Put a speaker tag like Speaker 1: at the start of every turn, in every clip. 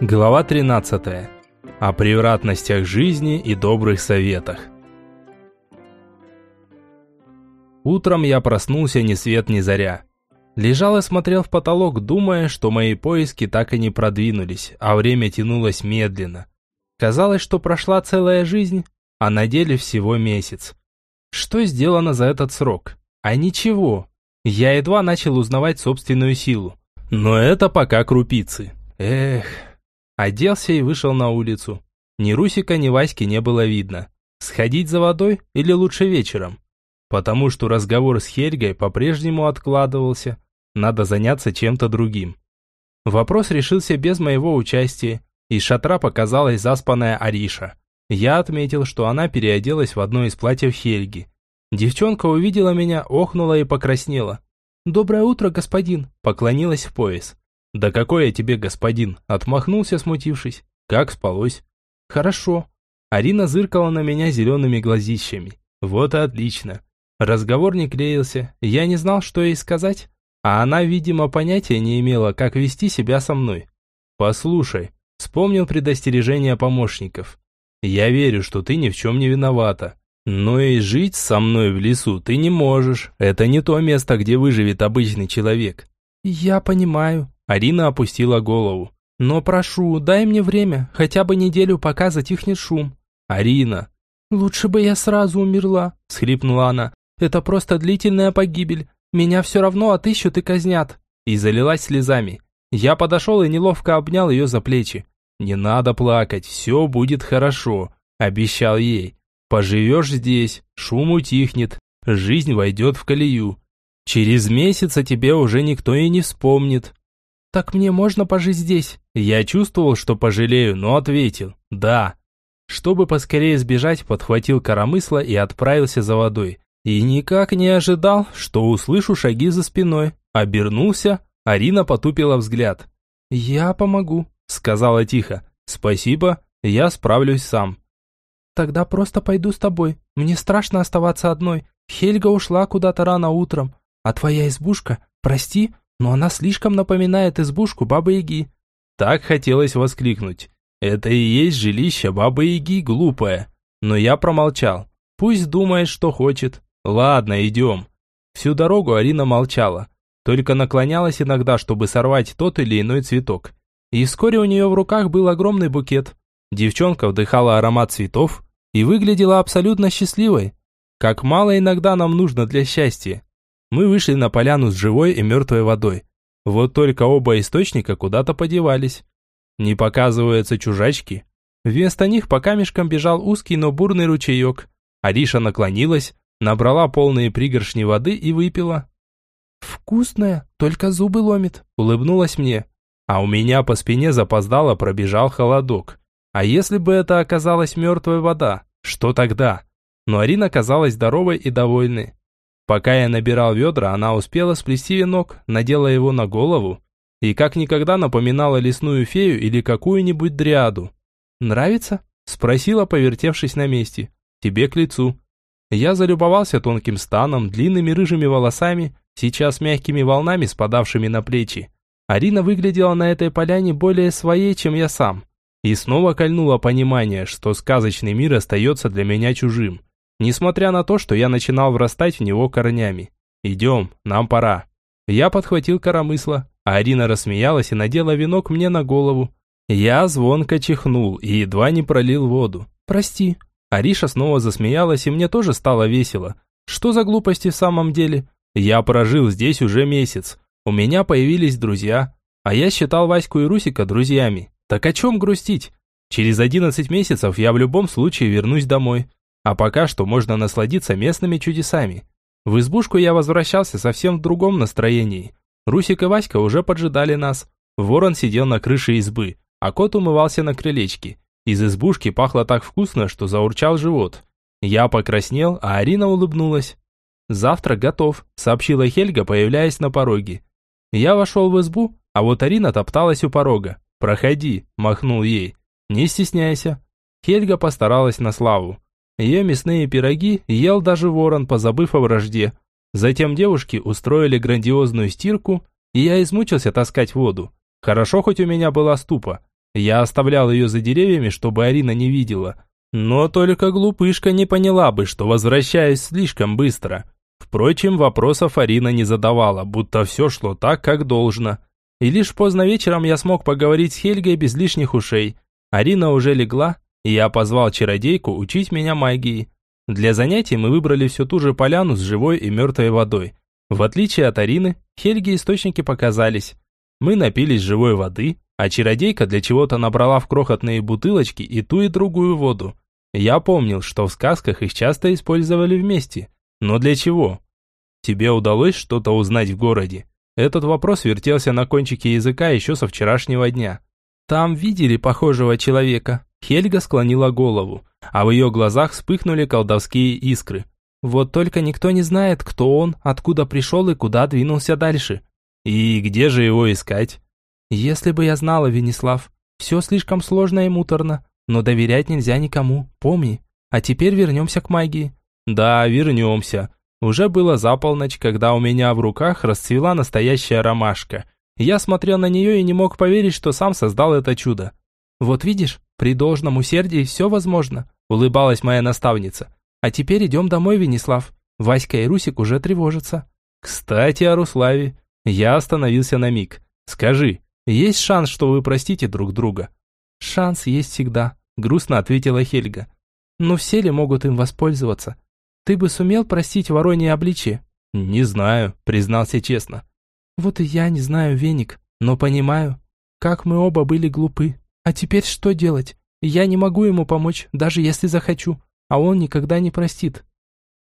Speaker 1: Глава 13. О превратностях жизни и добрых советах. Утром я проснулся ни свет ни заря. Лежал и смотрел в потолок, думая, что мои поиски так и не продвинулись, а время тянулось медленно. Казалось, что прошла целая жизнь, а на деле всего месяц. Что сделано за этот срок? А ничего. Я едва начал узнавать собственную силу. Но это пока крупицы. Эх... Оделся и вышел на улицу. Ни Русика, ни Васьки не было видно. Сходить за водой или лучше вечером? Потому что разговор с Хельгой по-прежнему откладывался. Надо заняться чем-то другим. Вопрос решился без моего участия. Из шатра показалась заспанная Ариша. Я отметил, что она переоделась в одно из платьев Хельги. Девчонка увидела меня, охнула и покраснела. «Доброе утро, господин!» – поклонилась в пояс. «Да какой я тебе господин?» – отмахнулся, смутившись. «Как спалось?» «Хорошо». Арина зыркала на меня зелеными глазищами. «Вот и отлично». Разговор не клеился, я не знал, что ей сказать, а она, видимо, понятия не имела, как вести себя со мной. «Послушай», – вспомнил предостережение помощников. «Я верю, что ты ни в чем не виновата. Но и жить со мной в лесу ты не можешь. Это не то место, где выживет обычный человек». «Я понимаю», Арина опустила голову. «Но прошу, дай мне время, хотя бы неделю, пока затихнет шум». «Арина!» «Лучше бы я сразу умерла», – схлипнула она. «Это просто длительная погибель. Меня все равно отыщут и казнят». И залилась слезами. Я подошел и неловко обнял ее за плечи. «Не надо плакать, все будет хорошо», – обещал ей. «Поживешь здесь, шум утихнет, жизнь войдет в колею. Через месяц о тебе уже никто и не вспомнит, «Так мне можно пожить здесь?» Я чувствовал, что пожалею, но ответил «да». Чтобы поскорее сбежать, подхватил коромысло и отправился за водой. И никак не ожидал, что услышу шаги за спиной. Обернулся, Арина потупила взгляд. «Я помогу», — сказала тихо. «Спасибо, я справлюсь сам». «Тогда просто пойду с тобой. Мне страшно оставаться одной. Хельга ушла куда-то рано утром. А твоя избушка, прости, но она слишком напоминает избушку Бабы-Яги. Так хотелось воскликнуть. Это и есть жилище Бабы-Яги, глупое. Но я промолчал. Пусть думает, что хочет. Ладно, идем. Всю дорогу Арина молчала. Только наклонялась иногда, чтобы сорвать тот или иной цветок. И вскоре у нее в руках был огромный букет. Девчонка вдыхала аромат цветов и выглядела абсолютно счастливой. Как мало иногда нам нужно для счастья. Мы вышли на поляну с живой и мертвой водой. Вот только оба источника куда-то подевались. Не показываются чужачки. Вместо них по камешкам бежал узкий, но бурный ручеек. Ариша наклонилась, набрала полные пригоршни воды и выпила. «Вкусная, только зубы ломит», — улыбнулась мне. А у меня по спине запоздало пробежал холодок. А если бы это оказалась мертвая вода, что тогда? Но Арина казалась здоровой и довольной. Пока я набирал ведра, она успела сплести венок, надела его на голову и как никогда напоминала лесную фею или какую-нибудь дриаду. «Нравится?» – спросила, повертевшись на месте. «Тебе к лицу». Я залюбовался тонким станом, длинными рыжими волосами, сейчас мягкими волнами, спадавшими на плечи. Арина выглядела на этой поляне более своей, чем я сам. И снова кольнуло понимание, что сказочный мир остается для меня чужим несмотря на то, что я начинал врастать в него корнями. «Идем, нам пора». Я подхватил коромысло, а Арина рассмеялась и надела венок мне на голову. Я звонко чихнул и едва не пролил воду. «Прости». Ариша снова засмеялась, и мне тоже стало весело. Что за глупости в самом деле? Я прожил здесь уже месяц. У меня появились друзья, а я считал Ваську и Русика друзьями. Так о чем грустить? Через одиннадцать месяцев я в любом случае вернусь домой. А пока что можно насладиться местными чудесами. В избушку я возвращался совсем в другом настроении. Русик и Васька уже поджидали нас. Ворон сидел на крыше избы, а кот умывался на крылечке. Из избушки пахло так вкусно, что заурчал живот. Я покраснел, а Арина улыбнулась. «Завтрак готов», — сообщила Хельга, появляясь на пороге. Я вошел в избу, а вот Арина топталась у порога. «Проходи», — махнул ей. «Не стесняйся». Хельга постаралась на славу. Ее мясные пироги ел даже ворон, позабыв о вражде. Затем девушки устроили грандиозную стирку, и я измучился таскать воду. Хорошо, хоть у меня была ступа. Я оставлял ее за деревьями, чтобы Арина не видела. Но только глупышка не поняла бы, что возвращаюсь слишком быстро. Впрочем, вопросов Арина не задавала, будто все шло так, как должно. И лишь поздно вечером я смог поговорить с Хельгой без лишних ушей. Арина уже легла, я позвал чародейку учить меня магии. Для занятий мы выбрали всю ту же поляну с живой и мертвой водой. В отличие от Арины, Хельге источники показались. Мы напились живой воды, а чародейка для чего-то набрала в крохотные бутылочки и ту и другую воду. Я помнил, что в сказках их часто использовали вместе. Но для чего? Тебе удалось что-то узнать в городе? Этот вопрос вертелся на кончике языка еще со вчерашнего дня. Там видели похожего человека. Хельга склонила голову, а в ее глазах вспыхнули колдовские искры. Вот только никто не знает, кто он, откуда пришел и куда двинулся дальше. И где же его искать? Если бы я знала, Венеслав, все слишком сложно и муторно, но доверять нельзя никому, помни. А теперь вернемся к магии. Да, вернемся. Уже было за полночь, когда у меня в руках расцвела настоящая ромашка. Я смотрел на нее и не мог поверить, что сам создал это чудо. Вот видишь, при должном усердии все возможно, улыбалась моя наставница. А теперь идем домой, Венеслав. Васька и Русик уже тревожатся. Кстати, о Руславе. Я остановился на миг. Скажи, есть шанс, что вы простите друг друга?» «Шанс есть всегда», – грустно ответила Хельга. «Но все ли могут им воспользоваться? Ты бы сумел простить воронье обличие?» «Не знаю», – признался честно. «Вот и я не знаю, Веник, но понимаю, как мы оба были глупы. А теперь что делать? Я не могу ему помочь, даже если захочу, а он никогда не простит».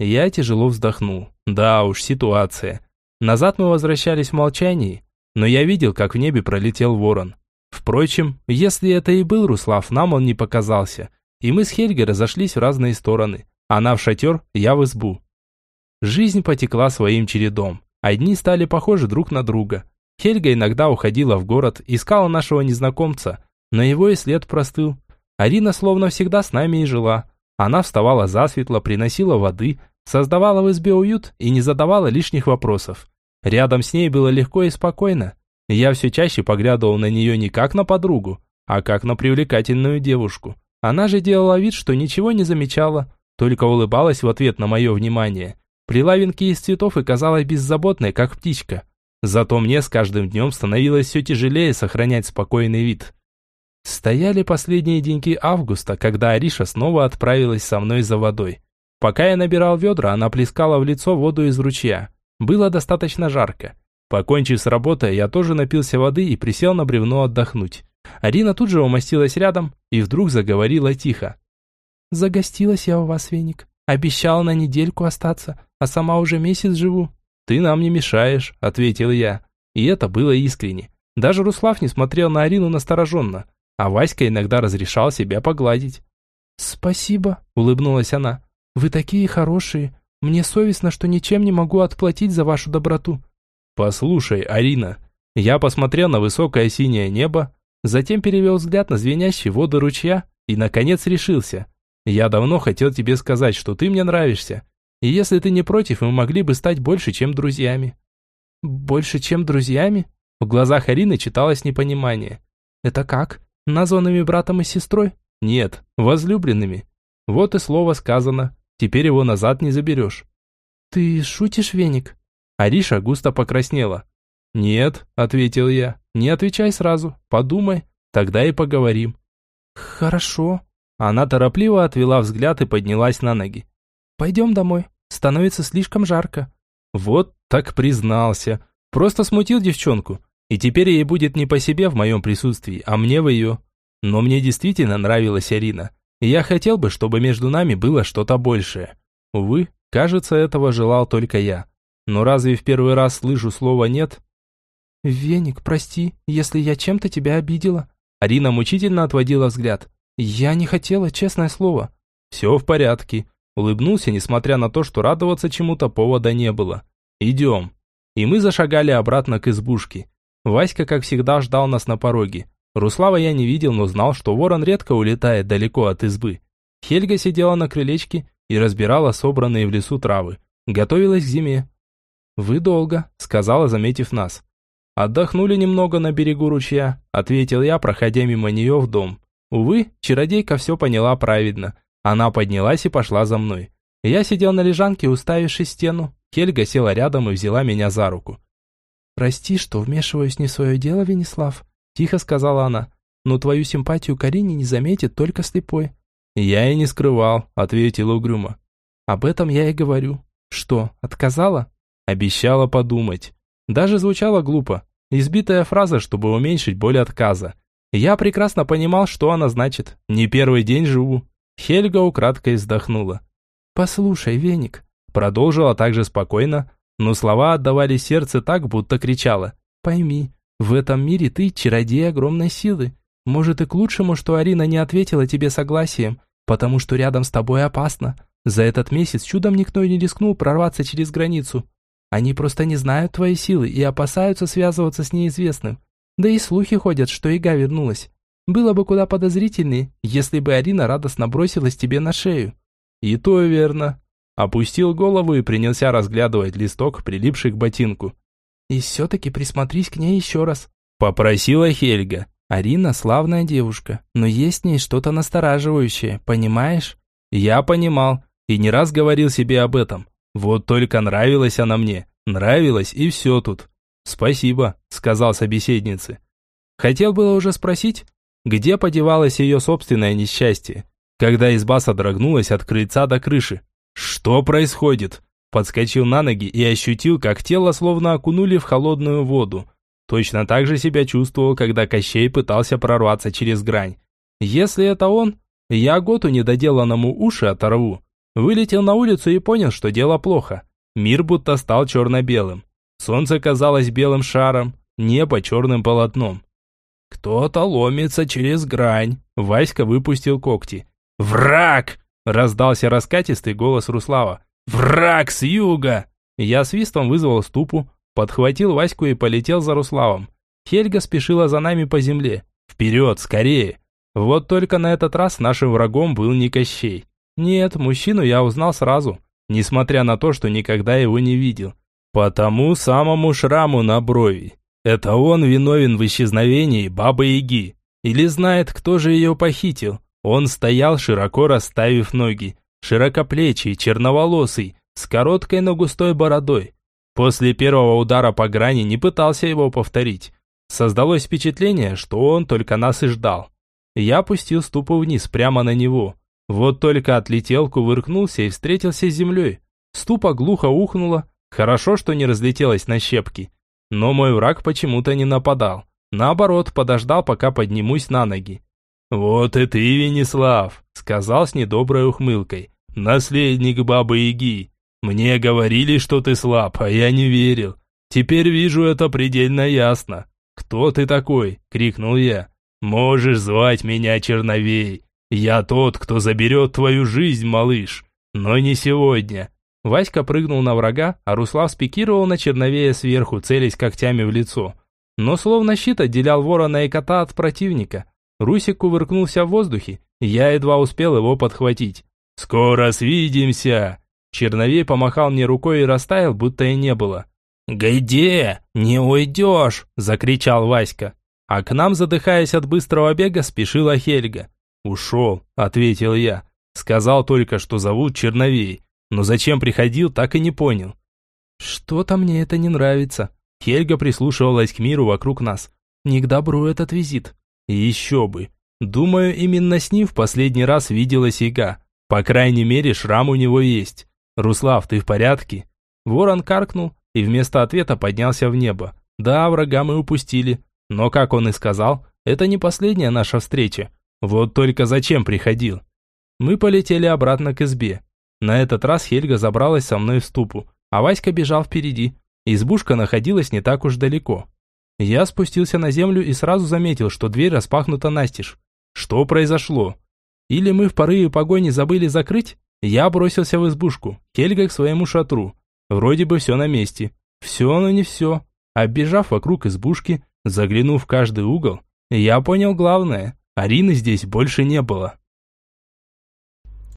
Speaker 1: Я тяжело вздохнул. Да уж, ситуация. Назад мы возвращались в молчании, но я видел, как в небе пролетел ворон. Впрочем, если это и был Руслав, нам он не показался, и мы с Хельгой разошлись в разные стороны. Она в шатер, я в избу. Жизнь потекла своим чередом. Одни стали похожи друг на друга. Хельга иногда уходила в город, искала нашего незнакомца, но его и след простыл. Арина словно всегда с нами и жила. Она вставала засветло, приносила воды, создавала в избе уют и не задавала лишних вопросов. Рядом с ней было легко и спокойно. Я все чаще поглядывал на нее не как на подругу, а как на привлекательную девушку. Она же делала вид, что ничего не замечала, только улыбалась в ответ на мое внимание. При лавинке из цветов и казалась беззаботной, как птичка. Зато мне с каждым днем становилось все тяжелее сохранять спокойный вид. Стояли последние деньки августа, когда Ариша снова отправилась со мной за водой. Пока я набирал ведра, она плескала в лицо воду из ручья. Было достаточно жарко. Покончив с работой, я тоже напился воды и присел на бревно отдохнуть. Арина тут же умостилась рядом и вдруг заговорила тихо. «Загостилась я у вас, Веник. Обещала на недельку остаться, а сама уже месяц живу». «Ты нам не мешаешь», — ответил я. И это было искренне. Даже Руслав не смотрел на Арину настороженно, а Васька иногда разрешал себя погладить. «Спасибо», — улыбнулась она. «Вы такие хорошие. Мне совестно, что ничем не могу отплатить за вашу доброту». «Послушай, Арина». Я посмотрел на высокое синее небо, затем перевел взгляд на звенящие воды ручья и, наконец, решился. «Я давно хотел тебе сказать, что ты мне нравишься, и если ты не против, мы могли бы стать больше, чем друзьями». «Больше, чем друзьями?» В глазах Арины читалось непонимание. «Это как? Названными братом и сестрой?» «Нет, возлюбленными». Вот и слово сказано. Теперь его назад не заберешь. Ты шутишь, Веник? Ариша густо покраснела. Нет, ответил я. Не отвечай сразу. Подумай, тогда и поговорим. Хорошо. Она торопливо отвела взгляд и поднялась на ноги. Пойдем домой. Становится слишком жарко. Вот так признался. Просто смутил девчонку. И теперь ей будет не по себе в моем присутствии, а мне в ее. Но мне действительно нравилась Арина я хотел бы, чтобы между нами было что-то большее. Увы, кажется, этого желал только я. Но разве в первый раз слышу слово «нет»? «Веник, прости, если я чем-то тебя обидела». Арина мучительно отводила взгляд. «Я не хотела, честное слово». «Все в порядке», улыбнулся, несмотря на то, что радоваться чему-то повода не было. «Идем». И мы зашагали обратно к избушке. Васька, как всегда, ждал нас на пороге. Руслава я не видел, но знал, что ворон редко улетает далеко от избы. Хельга сидела на крылечке и разбирала собранные в лесу травы. Готовилась к зиме. «Вы долго», — сказала, заметив нас. «Отдохнули немного на берегу ручья», – ответил я, проходя мимо нее в дом. Увы, чародейка все поняла праведно. Она поднялась и пошла за мной. Я сидел на лежанке, уставившись в стену. Хельга села рядом и взяла меня за руку. «Прости, что вмешиваюсь не в свое дело, Венеслав», – тихо сказала она. «Но твою симпатию к Арине не заметит только слепой». «Я и не скрывал», – ответил угрюмо. «Об этом я и говорю. Что, отказала?» Обещала подумать. Даже звучало глупо. Избитая фраза, чтобы уменьшить боль отказа. Я прекрасно понимал, что она значит. Не первый день живу. Хельга украдкой вздохнула. «Послушай, Веник», продолжила также спокойно, но слова отдавали сердце так, будто кричала. «Пойми, в этом мире ты чародей огромной силы. Может и к лучшему, что Арина не ответила тебе согласием, потому что рядом с тобой опасно. За этот месяц чудом никто не рискнул прорваться через границу. Они просто не знают твоей силы и опасаются связываться с неизвестным. Да и слухи ходят, что Ига вернулась. Было бы куда подозрительнее, если бы Арина радостно бросилась тебе на шею. И то верно. Опустил голову и принялся разглядывать листок, прилипший к ботинку. И все-таки присмотрись к ней еще раз. Попросила Хельга. Арина славная девушка, но есть в ней что-то настораживающее, понимаешь? Я понимал и не раз говорил себе об этом. Вот только нравилась она мне, нравилась и все тут. «Спасибо», — сказал собеседнице. Хотел было уже спросить, где подевалось ее собственное несчастье, когда изба содрогнулась от крыльца до крыши. «Что происходит?» Подскочил на ноги и ощутил, как тело словно окунули в холодную воду. Точно так же себя чувствовал, когда Кощей пытался прорваться через грань. Если это он, я готу недоделанному уши оторву. Вылетел на улицу и понял, что дело плохо. Мир будто стал черно-белым. Солнце казалось белым шаром, небо черным полотном. Кто-то ломится через грань. Васька выпустил когти. «Враг!» – раздался раскатистый голос Руслава. «Враг с юга!» Я свистом вызвал ступу, подхватил Ваську и полетел за Руславом. Хельга спешила за нами по земле. «Вперед, скорее!» Вот только на этот раз нашим врагом был не Кощей. Нет, мужчину я узнал сразу, несмотря на то, что никогда его не видел. По тому самому шраму на брови. Это он виновен в исчезновении Бабы-Яги. Или знает, кто же ее похитил. Он стоял, широко расставив ноги. Широкоплечий, черноволосый, с короткой, но густой бородой. После первого удара по грани не пытался его повторить. Создалось впечатление, что он только нас и ждал. Я опустил ступу вниз, прямо на него. Вот только отлетел, кувыркнулся и встретился с землей. Ступа глухо ухнула, Хорошо, что не разлетелась на щепки. Но мой враг почему-то не нападал. Наоборот, подождал, пока поднимусь на ноги. «Вот и ты, Венеслав», — сказал с недоброй ухмылкой. «Наследник Бабы-Яги. Мне говорили, что ты слаб, а я не верил. Теперь вижу это предельно ясно. Кто ты такой?» — крикнул я. «Можешь звать меня Черновей. Я тот, кто заберет твою жизнь, малыш. Но не сегодня. Васька прыгнул на врага, а Руслав спикировал на черновея сверху, целясь когтями в лицо. Но словно щит отделял ворона и кота от противника. Русик кувыркнулся в воздухе, я едва успел его подхватить. «Скоро свидимся!» Черновей помахал мне рукой и растаял, будто и не было. «Где? Не уйдешь!» – закричал Васька. А к нам, задыхаясь от быстрого бега, спешила Хельга. «Ушел», – ответил я. Сказал только, что зовут Черновей. Но зачем приходил, так и не понял. Что-то мне это не нравится. Хельга прислушивалась к миру вокруг нас. Не к добру этот визит. И еще бы. Думаю, именно с ним в последний раз виделась Ига. По крайней мере, шрам у него есть. Руслав, ты в порядке? Ворон каркнул и вместо ответа поднялся в небо. Да, врага мы упустили. Но, как он и сказал, это не последняя наша встреча. Вот только зачем приходил? Мы полетели обратно к избе. На этот раз Хельга забралась со мной в ступу, а Васька бежал впереди. Избушка находилась не так уж далеко. Я спустился на землю и сразу заметил, что дверь распахнута настежь. Что произошло? Или мы в порыве погони забыли закрыть? Я бросился в избушку, Хельга к своему шатру. Вроде бы все на месте. Все, но не все. Оббежав вокруг избушки, заглянув в каждый угол, я понял главное. Арины здесь больше не было.